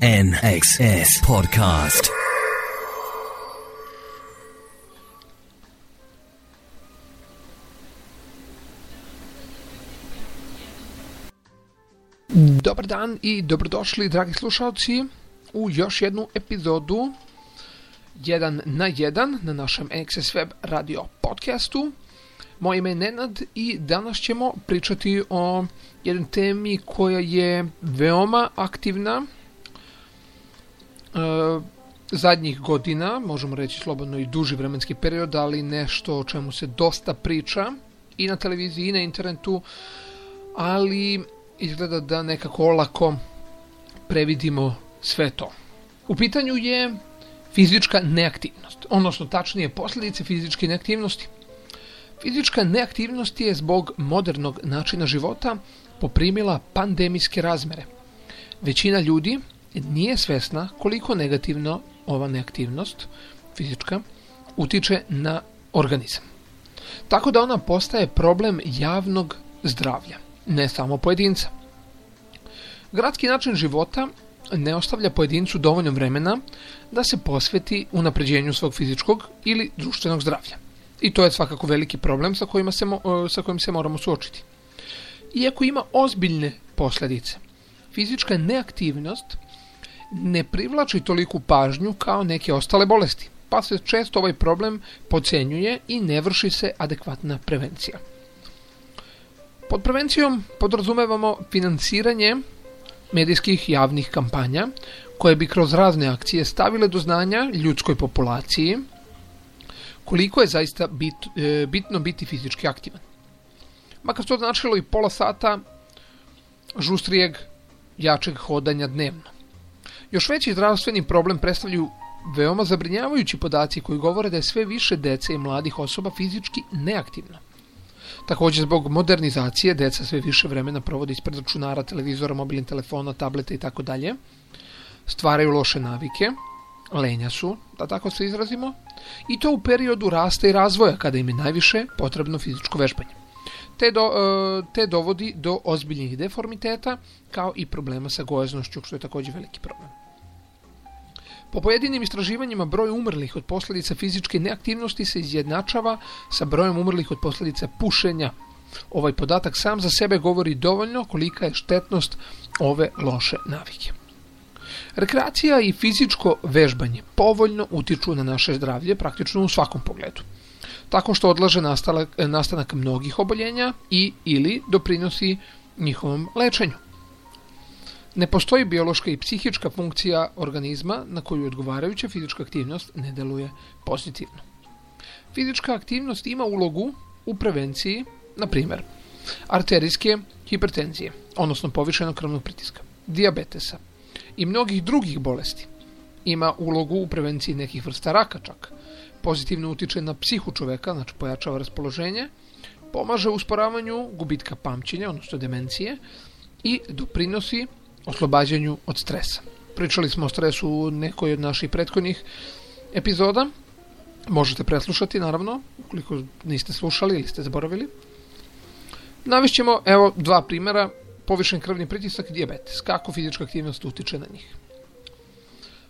NXS Podcast. Dobar dan i dobrodošli dragi slušalci u još jednu epizodu 1 na 1 na našem XS Web radio podcastu. Moje ime je Nenad i danas ćemo pričati o jednoj temi koja je veoma aktivna zadnjih godina, možemo reći slobodno i duži vremenski period, ali nešto o čemu se dosta priča i na televiziji i na internetu, ali izgleda da nekako olako previdimo sve to. U pitanju je fizička neaktivnost, odnosno tačnije posljedice fizičke neaktivnosti. Fizička neaktivnost je zbog modernog načina života poprimila pandemijske razmere. Većina ljudi nije svesna koliko negativno ova neaktivnost fizička utiče na organizam. Tako da ona postaje problem javnog zdravlja, ne samo pojedinca. Gradski način života ne ostavlja pojedincu dovoljno vremena da se posveti unapređenju svog fizičkog ili društvenog zdravlja. I to je svakako veliki problem sa, kojima se, sa kojim se moramo suočiti. Iako ima ozbiljne posljedice, fizička neaktivnost ne privlači toliku pažnju kao neke ostale bolesti, pa se često ovaj problem pocenjuje i ne vrši se adekvatna prevencija. Pod prevencijom podrazumevamo financiranje medijskih javnih kampanja koje bi kroz razne akcije stavile do znanja ljudskoj populaciji koliko je zaista bit, e, bitno biti fizički aktivan. Makar to značilo i pola sata žustrijeg, jačeg hodanja dnevno. Još veći zdravstveni problem predstavljaju veoma zabrinjavajući podaci koji govore da je sve više dece i mladih osoba fizički neaktivno. Također zbog modernizacije deca sve više vremena provodi ispred računara, televizora, mobilnih telefona, tableta i tako dalje. Stvaraju loše navike, lenja su, da tako se izrazimo, i to u periodu rasta i razvoja kada im je najviše potrebno fizičko vežbanje. Te, do, e, te dovodi do ozbiljnih deformiteta kao i problema sa gojaznošću, što je također veliki problem. Po pojedinim istraživanjima broj umrlih od posljedica fizičke neaktivnosti se izjednačava sa brojem umrlih od posljedica pušenja. Ovaj podatak sam za sebe govori dovoljno kolika je štetnost ove loše navike. Rekreacija i fizičko vežbanje povoljno utiču na naše zdravlje praktično u svakom pogledu. Tako što odlaže nastanak, mnogih oboljenja i ili doprinosi njihovom lečenju. Ne postoji biološka i psihička funkcija organizma na koju odgovarajuća fizička aktivnost ne deluje pozitivno. Fizička aktivnost ima ulogu u prevenciji, na primjer, arterijske hipertenzije, odnosno povišenog krvnog pritiska, diabetesa i mnogih drugih bolesti. Ima ulogu u prevenciji nekih vrsta raka čak. Pozitivno utiče na psihu čoveka, znači pojačava raspoloženje, pomaže u usporavanju gubitka pamćenja, odnosno demencije, i doprinosi oslobađanju od stresa. Pričali smo o stresu u nekoj od naših prethodnih epizoda. Možete preslušati, naravno, ukoliko niste slušali ili ste zaboravili. Navešćemo, evo, dva primjera, povišen krvni pritisak i dijabetes. Kako fizička aktivnost utiče na njih.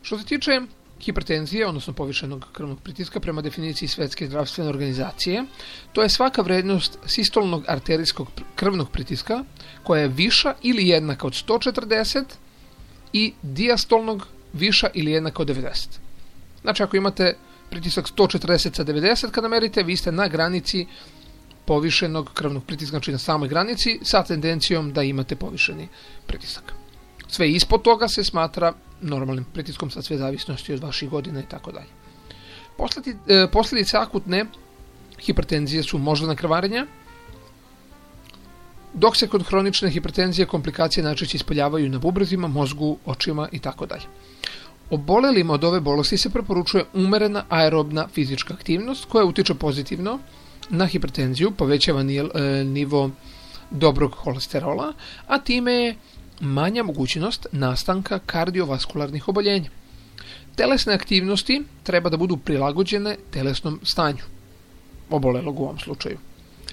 Što se tiče hipertenzije, odnosno povišenog krvnog pritiska prema definiciji Svetske zdravstvene organizacije, to je svaka vrednost sistolnog arterijskog krvnog pritiska koja je viša ili jednaka od 140 i diastolnog viša ili jednaka od 90. Znači ako imate pritisak 140 sa 90 kada merite, vi ste na granici povišenog krvnog pritiska, znači na samoj granici, sa tendencijom da imate povišeni pritisak. Sve ispod toga se smatra normalnim pritiskom sa sve zavisnosti od vaših godina i tako dalje. E, posljedice akutne hipertenzije su moždana krvarenja, dok se kod hronične hipertenzije komplikacije najčešće ispoljavaju na bubrezima, mozgu, očima i tako dalje. Od ove bolesti se preporučuje umerena aerobna fizička aktivnost koja utiče pozitivno na hipertenziju, povećava e, nivo dobrog holesterola, a time je manja mogućnost nastanka kardiovaskularnih oboljenja. Telesne aktivnosti treba da budu prilagođene telesnom stanju, obolelog u ovom slučaju.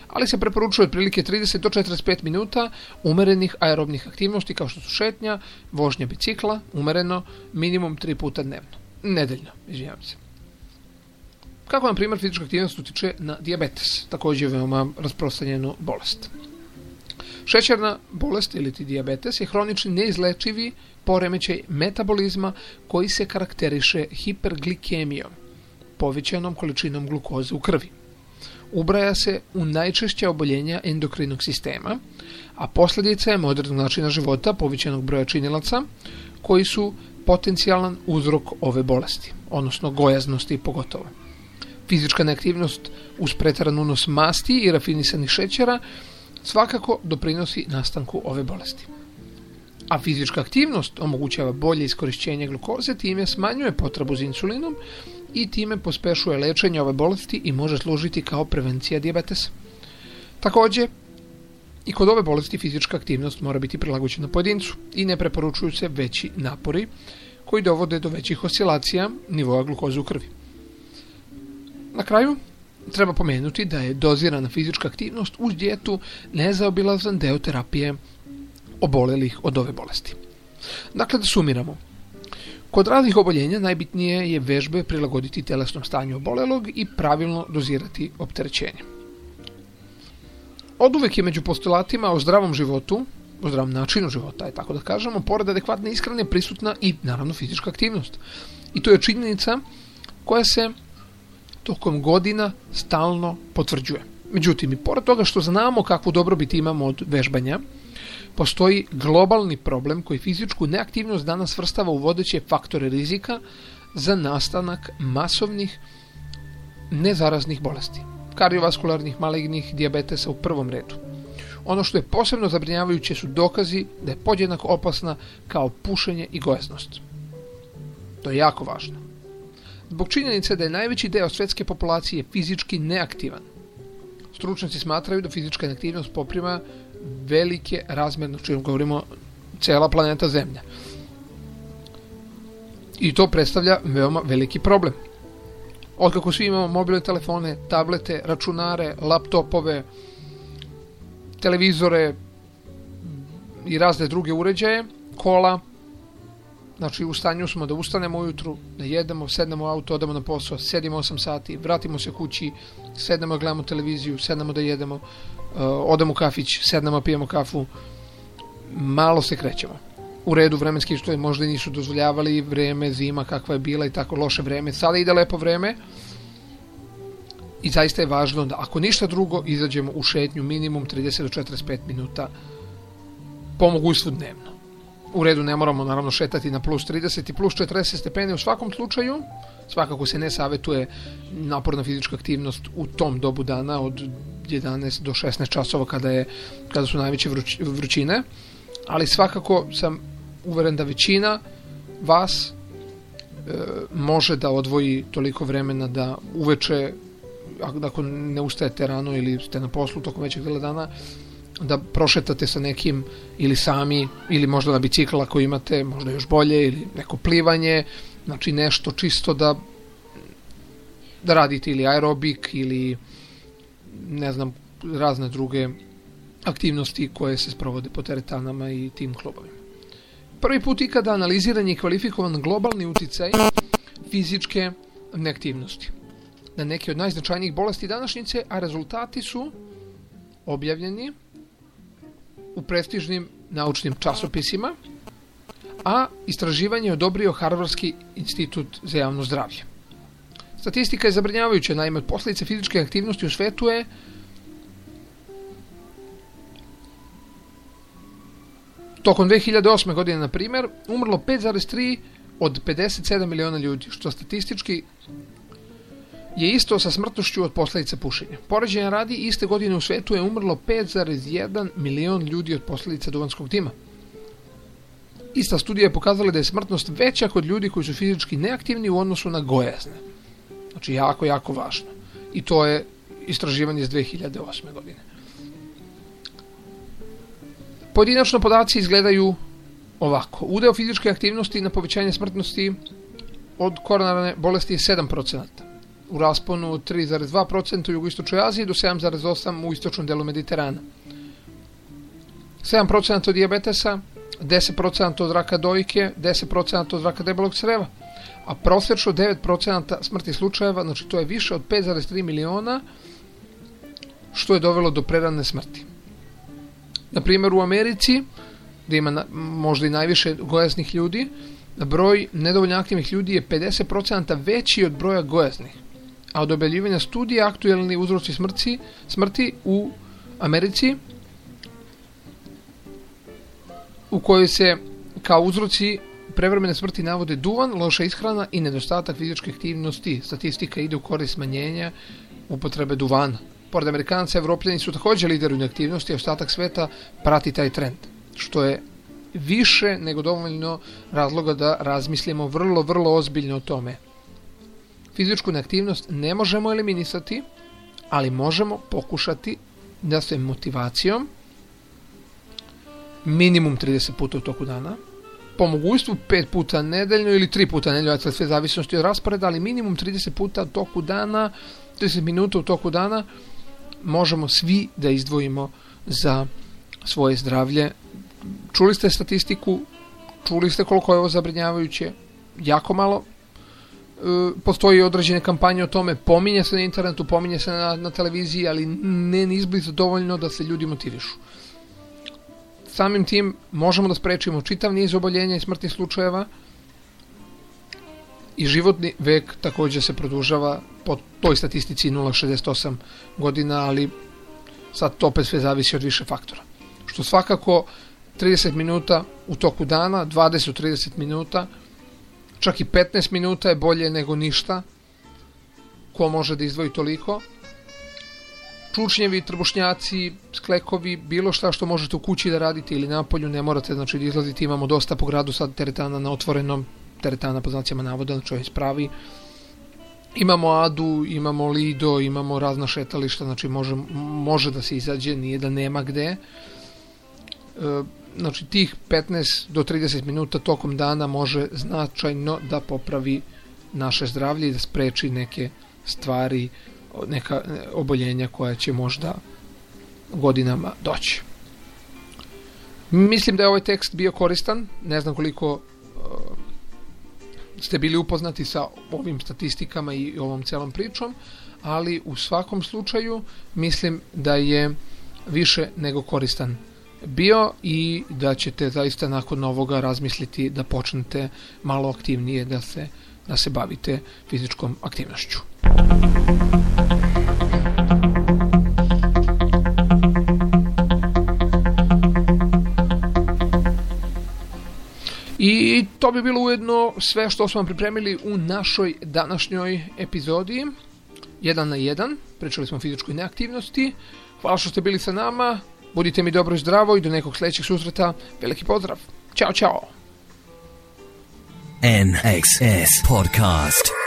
ali se preporučuje otprilike 30 do 45 minuta umerenih aerobnih aktivnosti kao što su šetnja, vožnja bicikla, umereno, minimum 3 puta dnevno. Nedeljno, izvijavam se. Kako, na primjer, fizička aktivnost utiče na diabetes, također veoma rasprostranjenu bolest. Šećerna bolest ili ti diabetes je hronični neizlečivi poremećaj metabolizma koji se karakteriše hiperglikemijom, povećanom količinom glukoze u krvi. Ubraja se u najčešća oboljenja endokrinog sistema, a posljedica je modernog načina života povećanog broja činilaca koji su potencijalan uzrok ove bolesti, odnosno gojaznosti pogotovo. Fizička neaktivnost uz pretjeran unos masti i rafinisanih šećera svakako doprinosi nastanku ove bolesti. A fizička aktivnost omogućava bolje iskorišćenje glukoze, time smanjuje potrebu za insulinom i time pospešuje lečenje ove bolesti i može služiti kao prevencija dijabetesa. Također, i kod ove bolesti fizička aktivnost mora biti prilagođena pojedincu i ne preporučuju se veći napori koji dovode do većih oscilacija nivoa glukoze u krvi. Na kraju, treba pomenuti da je dozirana fizička aktivnost uz dijetu nezaobilazan deo terapije obolelih od ove bolesti. Dakle, da sumiramo. Kod raznih oboljenja najbitnije je vežbe prilagoditi telesnom stanju obolelog i pravilno dozirati opterećenje. Od uvek je među postulatima o zdravom životu, o zdravom načinu života, je tako da kažemo, pored adekvatne ishrane prisutna i naravno fizička aktivnost. I to je činjenica koja se tokom godina stalno potvrđuje. Međutim, i pored toga što znamo kakvu dobrobit imamo od vežbanja, postoji globalni problem koji fizičku neaktivnost danas svrstava u vodeće faktore rizika za nastanak masovnih nezaraznih bolesti, kardiovaskularnih, malignih, dijabetesa u prvom redu. Ono što je posebno zabrinjavajuće su dokazi da je podjednako opasna kao pušenje i gojaznost. To je jako važno. Zbog činjenice da je najveći deo svjetske populacije fizički neaktivan, stručnjaci smatraju da fizička neaktivnost poprima velike razmjerne, čim govorimo cijela planeta Zemlja. I to predstavlja veoma veliki problem. Otkako svi imamo mobilne telefone, tablete, računare, laptopove, televizore i razne druge uređaje, kola, Znači u stanju smo da ustanemo ujutru, da jedemo, sednemo u auto, odemo na posao, sedimo 8 sati, vratimo se kući, sednemo, gledamo televiziju, sednemo da jedemo, uh, odemo u kafić, sednemo, pijemo kafu, malo se krećemo. U redu vremenski je možda nisu dozvoljavali vreme, zima kakva je bila i tako loše vreme. Sada ide lepo vreme i zaista je važno da ako ništa drugo izađemo u šetnju minimum 30 do 45 minuta po mogućstvu dnevno u redu ne moramo naravno šetati na plus 30 i plus 40 stepeni u svakom slučaju. Svakako se ne savjetuje naporna fizička aktivnost u tom dobu dana od 11 do 16 časova kada, je, kada su najveće vrućine. Ali svakako sam uveren da većina vas e, može da odvoji toliko vremena da uveče ako ne ustajete rano ili ste na poslu tokom većeg dela dana da prošetate sa nekim ili sami ili možda na bicikl ako imate možda još bolje ili neko plivanje znači nešto čisto da da radite ili aerobik ili ne znam razne druge aktivnosti koje se sprovode po teretanama i tim klubovima. Prvi put ikada analiziran je kvalifikovan globalni uticaj fizičke neaktivnosti na neke od najznačajnijih bolesti današnjice, a rezultati su objavljeni u prestižnim naučnim časopisima, a istraživanje je odobrio Harvardski institut za javno zdravlje. Statistika je zabrinjavajuća, naime posljedice fizičke aktivnosti u svetu je Tokom 2008. godine, na primjer, umrlo 5,3 od 57 miliona ljudi, što statistički je isto sa smrtnošću od posljedica pušenja. Poređenja radi, iste godine u svetu je umrlo 5,1 milion ljudi od posljedica duvanskog dima. Ista studija je pokazala da je smrtnost veća kod ljudi koji su fizički neaktivni u odnosu na gojazne. Znači jako, jako važno. I to je istraživanje iz 2008. godine. Pojedinačno podaci izgledaju ovako. Udeo fizičke aktivnosti na povećanje smrtnosti od koronarne bolesti je 7%. U rasponu od 3,2% u jugoistočnoj Aziji do 7,8% u istočnom delu Mediterana. 7% od diabetesa, 10% od raka dojke, 10% od raka debelog creva, a prosječno 9% smrti slučajeva, znači to je više od 5,3 miliona, što je dovelo do prerane smrti. Na primjer u Americi, gdje ima možda i najviše gojaznih ljudi, broj nedovoljno aktivnih ljudi je 50% veći od broja gojaznih. A od objavljivanja studija aktualni uzroci smrti, smrti u Americi u kojoj se kao uzroci prevremene smrti navode duvan, loša ishrana i nedostatak fizičke aktivnosti. Statistika ide u korist smanjenja upotrebe duvana. Pored Amerikanca, Evropljani su također lideri u neaktivnosti, a ostatak sveta prati taj trend, što je više nego dovoljno razloga da razmislimo vrlo, vrlo ozbiljno o tome. Fizičku neaktivnost ne možemo eliminisati, ali možemo pokušati da se motivacijom minimum 30 puta u toku dana, po mogućstvu 5 puta nedeljno ili 3 puta nedeljno, sve zavisnosti od rasporeda, ali minimum 30 puta u toku dana, 30 minuta u toku dana, možemo svi da izdvojimo za svoje zdravlje. Čuli ste statistiku, čuli ste koliko je ovo zabrinjavajuće, jako malo postoji određene kampanje o tome, pominje se na internetu, pominje se na, na televiziji, ali ne izbliza dovoljno da se ljudi motivišu. Samim tim možemo da sprečimo čitav niz oboljenja i smrtnih slučajeva i životni vek također se produžava po toj statistici 0,68 godina, ali sad to opet sve zavisi od više faktora. Što svakako 30 minuta u toku dana, 20-30 minuta, čak i 15 minuta je bolje nego ništa. Ko može da izdvoji toliko? čučnjevi, trbušnjaci, sklekovi, bilo šta što možete u kući da radite ili napolju, ne morate znači da izlazite, imamo dosta po gradu sad teretana na otvorenom, teretana po znacima navoda, čovjek spravi. Imamo Adu, imamo Lido, imamo razna šetališta, znači može, može da se izađe, nije da nema gde. E, znači tih 15 do 30 minuta tokom dana može značajno da popravi naše zdravlje i da spreči neke stvari neka oboljenja koja će možda godinama doći. Mislim da je ovaj tekst bio koristan, ne znam koliko uh, ste bili upoznati sa ovim statistikama i ovom celom pričom, ali u svakom slučaju mislim da je više nego koristan bio i da ćete zaista nakon ovoga razmisliti da počnete malo aktivnije da se, da se bavite fizičkom aktivnošću. I to bi bilo ujedno sve što smo pripremili u našoj današnjoj epizodi 1 na 1. Pričali smo o fizičkoj neaktivnosti. Hvala što ste bili sa nama. Budite mi dobro zdravo i do nekog sljedećeg susreta. Veliki pozdrav. Ćao, čao. NXS Podcast.